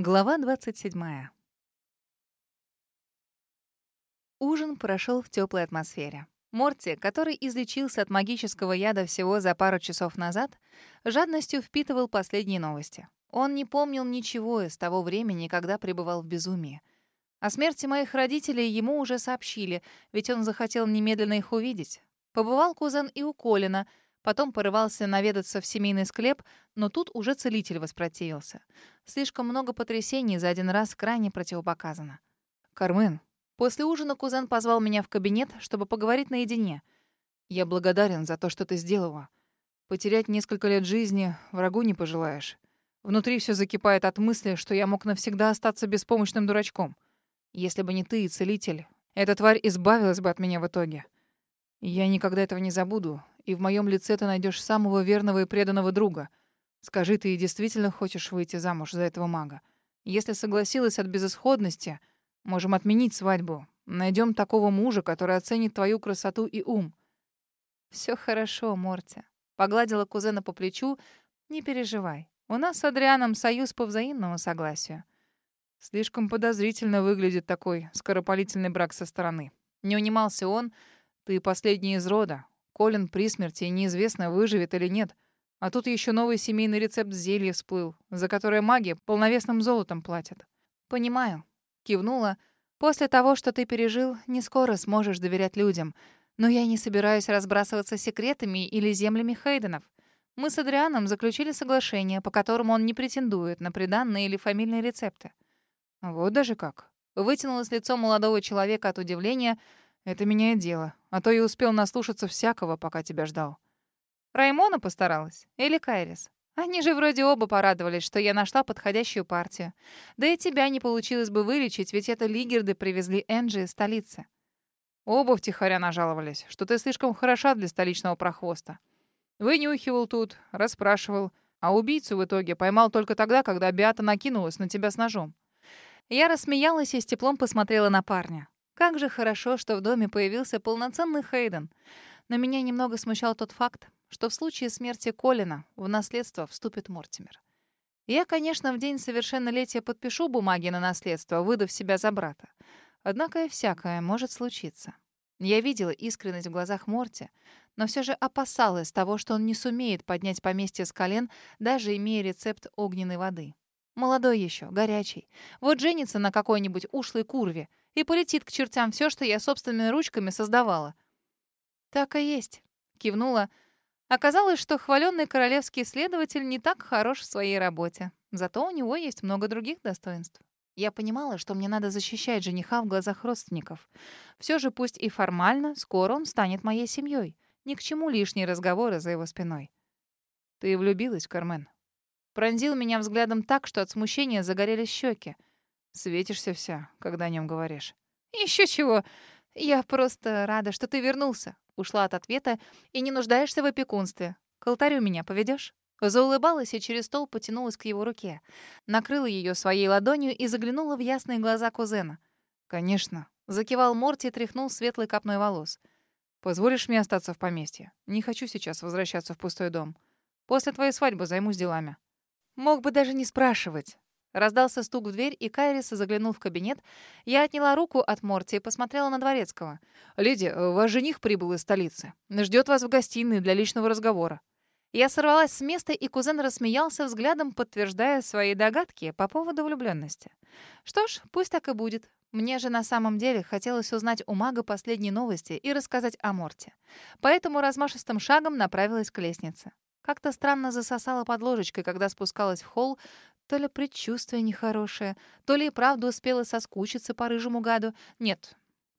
Глава 27. Ужин прошел в теплой атмосфере. Морти, который излечился от магического яда всего за пару часов назад, жадностью впитывал последние новости. Он не помнил ничего из того времени, когда пребывал в безумии. О смерти моих родителей ему уже сообщили, ведь он захотел немедленно их увидеть. Побывал кузен и у Колина — Потом порывался наведаться в семейный склеп, но тут уже целитель воспротивился. Слишком много потрясений за один раз крайне противопоказано. «Кармен, после ужина кузен позвал меня в кабинет, чтобы поговорить наедине. Я благодарен за то, что ты сделала. Потерять несколько лет жизни врагу не пожелаешь. Внутри все закипает от мысли, что я мог навсегда остаться беспомощным дурачком. Если бы не ты и целитель, эта тварь избавилась бы от меня в итоге. Я никогда этого не забуду и в моем лице ты найдешь самого верного и преданного друга. Скажи, ты действительно хочешь выйти замуж за этого мага? Если согласилась от безысходности, можем отменить свадьбу. Найдем такого мужа, который оценит твою красоту и ум. Все хорошо, Морти. Погладила кузена по плечу. Не переживай. У нас с Адрианом союз по взаимному согласию. Слишком подозрительно выглядит такой скоропалительный брак со стороны. Не унимался он. Ты последний из рода. Колин при смерти, и неизвестно, выживет или нет. А тут еще новый семейный рецепт зелья всплыл, за которое маги полновесным золотом платят. «Понимаю», — кивнула. «После того, что ты пережил, не скоро сможешь доверять людям. Но я не собираюсь разбрасываться секретами или землями Хейденов. Мы с Адрианом заключили соглашение, по которому он не претендует на приданные или фамильные рецепты». «Вот даже как». Вытянулось лицо молодого человека от удивления — это меняет дело. А то и успел наслушаться всякого, пока тебя ждал. Раймона постаралась? Или Кайрис? Они же вроде оба порадовались, что я нашла подходящую партию. Да и тебя не получилось бы вылечить, ведь это лигерды привезли Энджи из столицы. Оба втихаря нажаловались, что ты слишком хороша для столичного прохвоста. Вынюхивал тут, расспрашивал, а убийцу в итоге поймал только тогда, когда Биата накинулась на тебя с ножом. Я рассмеялась и с теплом посмотрела на парня. Как же хорошо, что в доме появился полноценный Хейден. Но меня немного смущал тот факт, что в случае смерти Колина в наследство вступит Мортимер. Я, конечно, в день совершеннолетия подпишу бумаги на наследство, выдав себя за брата. Однако и всякое может случиться. Я видела искренность в глазах Морти, но все же опасалась того, что он не сумеет поднять поместье с колен, даже имея рецепт огненной воды. Молодой еще, горячий. Вот женится на какой-нибудь ушлой курве — и полетит к чертям все, что я собственными ручками создавала. «Так и есть», — кивнула. Оказалось, что хваленный королевский следователь не так хорош в своей работе. Зато у него есть много других достоинств. Я понимала, что мне надо защищать жениха в глазах родственников. Все же, пусть и формально, скоро он станет моей семьей. Ни к чему лишние разговоры за его спиной. «Ты влюбилась, Кармен?» Пронзил меня взглядом так, что от смущения загорелись щеки. Светишься вся, когда о нем говоришь. Еще чего. Я просто рада, что ты вернулся. Ушла от ответа и не нуждаешься в опекунстве. К алтарю меня поведешь? Заулыбалась и через стол потянулась к его руке. Накрыла ее своей ладонью и заглянула в ясные глаза кузена. «Конечно». Закивал Морти и тряхнул светлой копной волос. «Позволишь мне остаться в поместье? Не хочу сейчас возвращаться в пустой дом. После твоей свадьбы займусь делами». Мог бы даже не спрашивать. Раздался стук в дверь, и Кайрис заглянул в кабинет. Я отняла руку от Морти и посмотрела на Дворецкого. «Леди, ваш жених прибыл из столицы. Ждет вас в гостиной для личного разговора». Я сорвалась с места, и кузен рассмеялся взглядом, подтверждая свои догадки по поводу влюбленности. Что ж, пусть так и будет. Мне же на самом деле хотелось узнать у мага последние новости и рассказать о Морте. Поэтому размашистым шагом направилась к лестнице. Как-то странно засосала под ложечкой, когда спускалась в холл, то ли предчувствие нехорошее, то ли и правда успела соскучиться по рыжему гаду. Нет,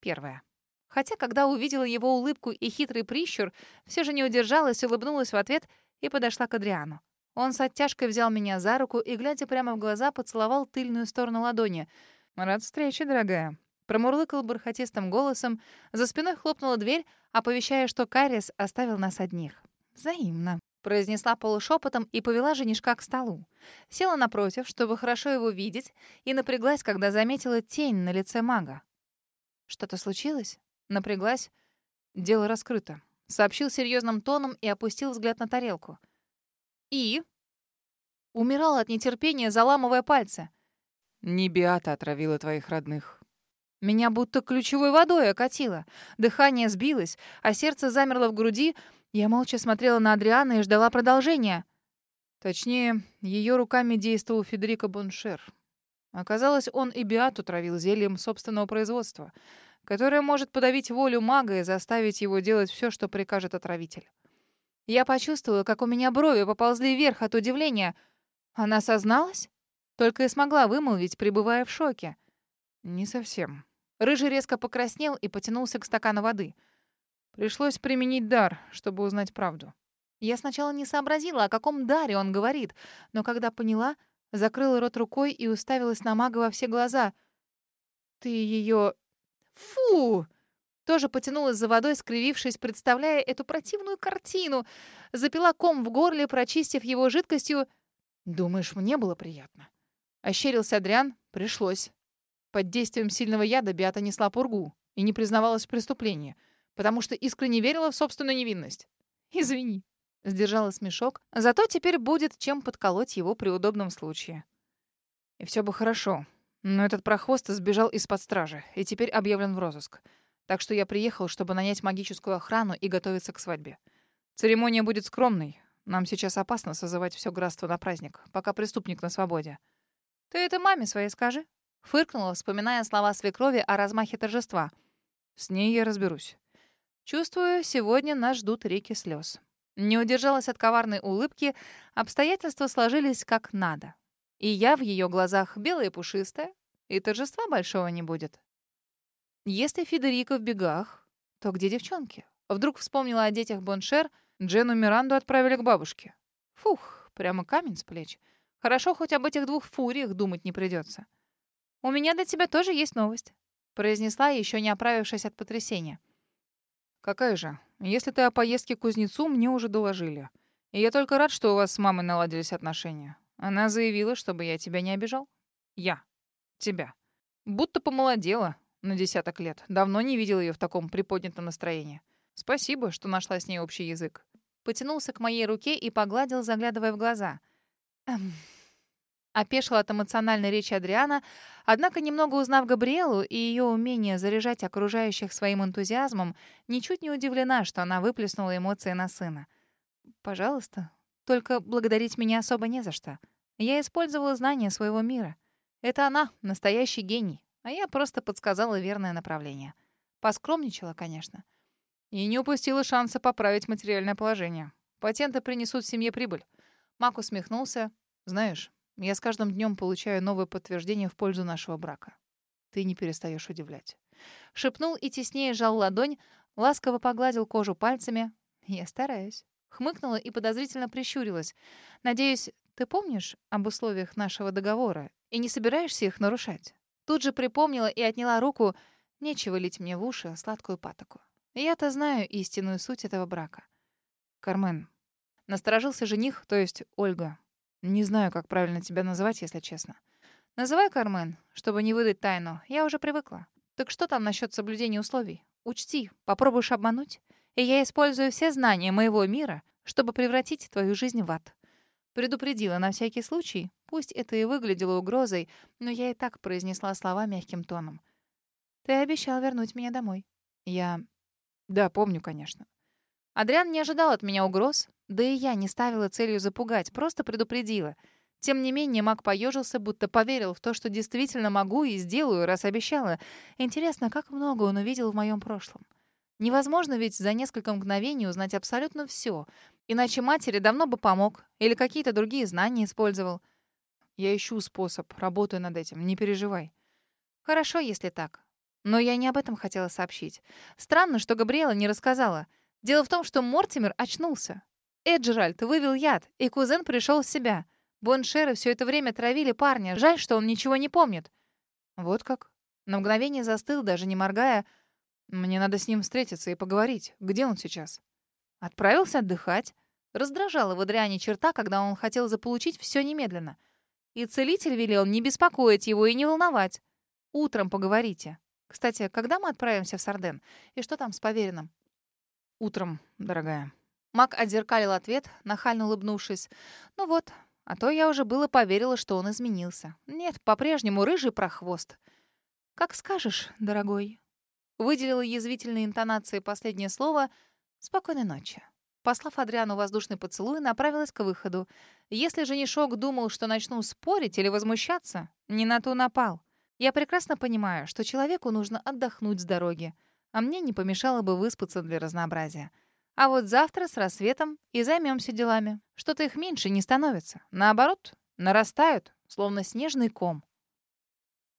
первое. Хотя, когда увидела его улыбку и хитрый прищур, все же не удержалась, улыбнулась в ответ и подошла к Адриану. Он с оттяжкой взял меня за руку и, глядя прямо в глаза, поцеловал тыльную сторону ладони. «Рад встрече, дорогая». Промурлыкал бархатистым голосом, за спиной хлопнула дверь, оповещая, что Карис оставил нас одних. Взаимно произнесла полушепотом и повела женишка к столу. Села напротив, чтобы хорошо его видеть, и напряглась, когда заметила тень на лице мага. «Что-то случилось?» Напряглась. «Дело раскрыто», — сообщил серьезным тоном и опустил взгляд на тарелку. «И?» Умирала от нетерпения, заламывая пальцы. Не Биата отравила твоих родных. Меня будто ключевой водой окатило. Дыхание сбилось, а сердце замерло в груди. Я молча смотрела на Адриана и ждала продолжения. Точнее, ее руками действовал Федерико Боншер. Оказалось, он и Биату травил зельем собственного производства, которое может подавить волю мага и заставить его делать все, что прикажет отравитель. Я почувствовала, как у меня брови поползли вверх от удивления. Она созналась? Только и смогла вымолвить, пребывая в шоке. Не совсем. Рыжий резко покраснел и потянулся к стакану воды. Пришлось применить дар, чтобы узнать правду. Я сначала не сообразила, о каком даре он говорит, но когда поняла, закрыла рот рукой и уставилась на мага во все глаза. «Ты ее... Фу!» Тоже потянулась за водой, скривившись, представляя эту противную картину. Запила ком в горле, прочистив его жидкостью. «Думаешь, мне было приятно?» Ощерился Адриан. «Пришлось». Под действием сильного яда Биата несла пургу и не признавалась в преступлении, потому что искренне верила в собственную невинность. «Извини», — сдержала смешок, зато теперь будет чем подколоть его при удобном случае. И все бы хорошо, но этот прохвост сбежал из-под стражи и теперь объявлен в розыск. Так что я приехал, чтобы нанять магическую охрану и готовиться к свадьбе. Церемония будет скромной. Нам сейчас опасно созывать все градство на праздник, пока преступник на свободе. «Ты это маме своей скажи», Фыркнула, вспоминая слова свекрови о размахе торжества. С ней я разберусь. Чувствую, сегодня нас ждут реки слез. Не удержалась от коварной улыбки, обстоятельства сложились как надо. И я в ее глазах белая и пушистая, и торжества большого не будет. Если Федерико в бегах, то где девчонки? Вдруг вспомнила о детях Боншер, Джену Миранду отправили к бабушке. Фух, прямо камень с плеч. Хорошо, хоть об этих двух фуриях думать не придется. «У меня для тебя тоже есть новость», — произнесла, еще не оправившись от потрясения. «Какая же? Если ты о поездке к кузнецу, мне уже доложили. И я только рад, что у вас с мамой наладились отношения. Она заявила, чтобы я тебя не обижал. Я. Тебя. Будто помолодела на десяток лет. Давно не видел ее в таком приподнятом настроении. Спасибо, что нашла с ней общий язык». Потянулся к моей руке и погладил, заглядывая в глаза. «Эм, Опешила от эмоциональной речи Адриана, однако, немного узнав Габриэлу и ее умение заряжать окружающих своим энтузиазмом, ничуть не удивлена, что она выплеснула эмоции на сына. «Пожалуйста, только благодарить меня особо не за что. Я использовала знания своего мира. Это она, настоящий гений, а я просто подсказала верное направление. Поскромничала, конечно. И не упустила шанса поправить материальное положение. Патенты принесут семье прибыль». Мак усмехнулся. «Знаешь, я с каждым днем получаю новое подтверждение в пользу нашего брака. Ты не перестаешь удивлять. Шепнул и теснее сжал ладонь, ласково погладил кожу пальцами. Я стараюсь. Хмыкнула и подозрительно прищурилась. Надеюсь, ты помнишь об условиях нашего договора и не собираешься их нарушать? Тут же припомнила и отняла руку. Нечего лить мне в уши сладкую патоку. Я-то знаю истинную суть этого брака. Кармен. Насторожился жених, то есть Ольга, не знаю, как правильно тебя называть, если честно. Называй Кармен, чтобы не выдать тайну. Я уже привыкла. Так что там насчет соблюдения условий? Учти, попробуешь обмануть, и я использую все знания моего мира, чтобы превратить твою жизнь в ад. Предупредила на всякий случай. Пусть это и выглядело угрозой, но я и так произнесла слова мягким тоном. Ты обещал вернуть меня домой. Я... Да, помню, конечно. Адриан не ожидал от меня угроз, да и я не ставила целью запугать, просто предупредила. Тем не менее, маг поежился, будто поверил в то, что действительно могу и сделаю, раз обещала. Интересно, как много он увидел в моем прошлом. Невозможно ведь за несколько мгновений узнать абсолютно все. Иначе матери давно бы помог или какие-то другие знания использовал. Я ищу способ, работаю над этим, не переживай. Хорошо, если так. Но я не об этом хотела сообщить. Странно, что Габриэла не рассказала. Дело в том, что Мортимер очнулся. Эджеральд вывел яд, и кузен пришел в себя. Боншеры все это время травили парня. Жаль, что он ничего не помнит. Вот как? На мгновение застыл, даже не моргая. Мне надо с ним встретиться и поговорить. Где он сейчас? Отправился отдыхать. Раздражала в Адриане черта, когда он хотел заполучить все немедленно. И целитель велел не беспокоить его и не волновать. Утром поговорите. Кстати, когда мы отправимся в Сарден? И что там с поверенным? Утром, дорогая. Мак отзеркалил ответ, нахально улыбнувшись. «Ну вот, А то я уже было поверила, что он изменился. Нет, по-прежнему рыжий прохвост. «Как скажешь, дорогой». Выделила язвительные интонации последнее слово «Спокойной ночи». Послав Адриану воздушный поцелуй, направилась к выходу. Если женишок думал, что начну спорить или возмущаться, не на то напал. Я прекрасно понимаю, что человеку нужно отдохнуть с дороги, а мне не помешало бы выспаться для разнообразия. А вот завтра с рассветом и займемся делами. Что-то их меньше не становится. Наоборот, нарастают, словно снежный ком.